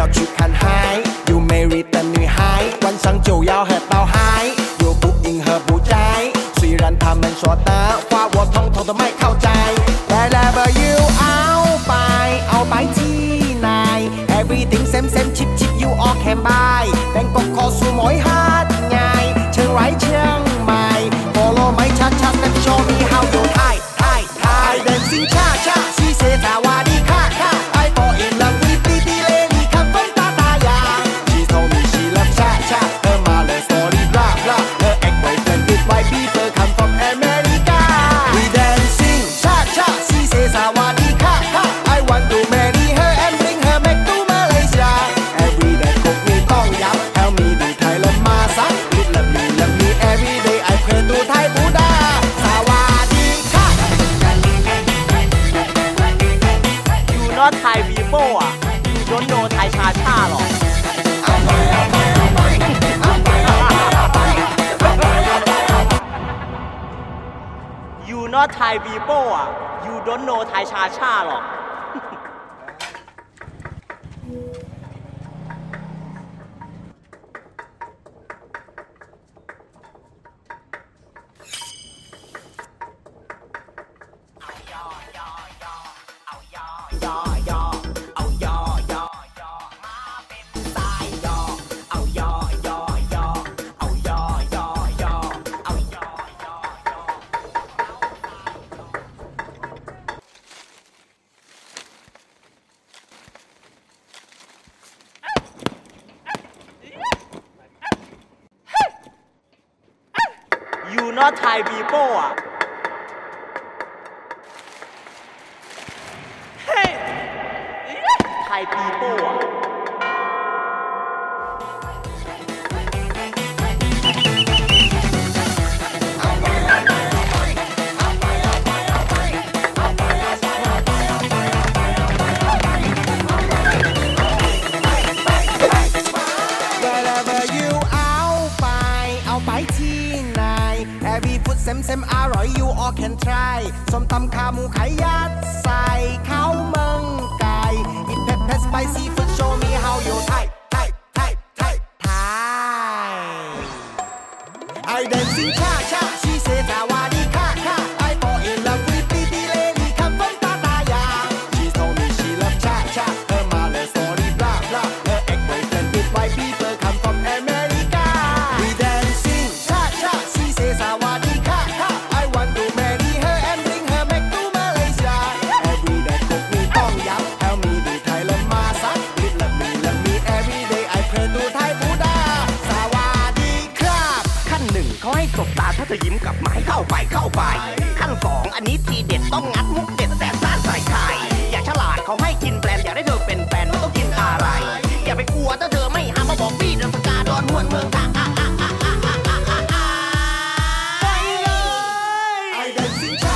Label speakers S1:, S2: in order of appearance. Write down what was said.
S1: 要去看海，有美丽的女孩，晚上就要喝到嗨，有不应和不在，虽然他们说的话我通通都ไม่เข้าใจ。Wherever you เอาไปเอาไปที่ไหน Everything same same cheap cheap you all can buy，แบงกอกคอสูหมอยฮาดไงเชิงไร not Thai people อะ
S2: you don't know Thai ชาชาหรอก เอายอยอยอเอายอยอ 我太皮薄啊！嘿，太皮
S1: 薄啊！ เซมเซมอร่อย you all can try ส้มตำขาหมูไข่ยัดใส่ข้าวเมืองไก่ Eat pepper spicy food show me how you type เขาให้สบตาถ้าเธอยิ้มกลับมาให้เข้าไปเข้าไป ขั้นสองอันนี้ทีเด็ดต้องงัดมุกเด็ดแต่ซ่าใส่ไข่อยากฉลาดเขา
S3: ให้กินแปลนอยากได้เธอเป็นแฟนมัต้องกินอะไร อย่าไปกลัวถ้าเธอไม่หามาบอกพี่เดนสกาดอนหวนเมืองทาไปเลยไอเด็กสิง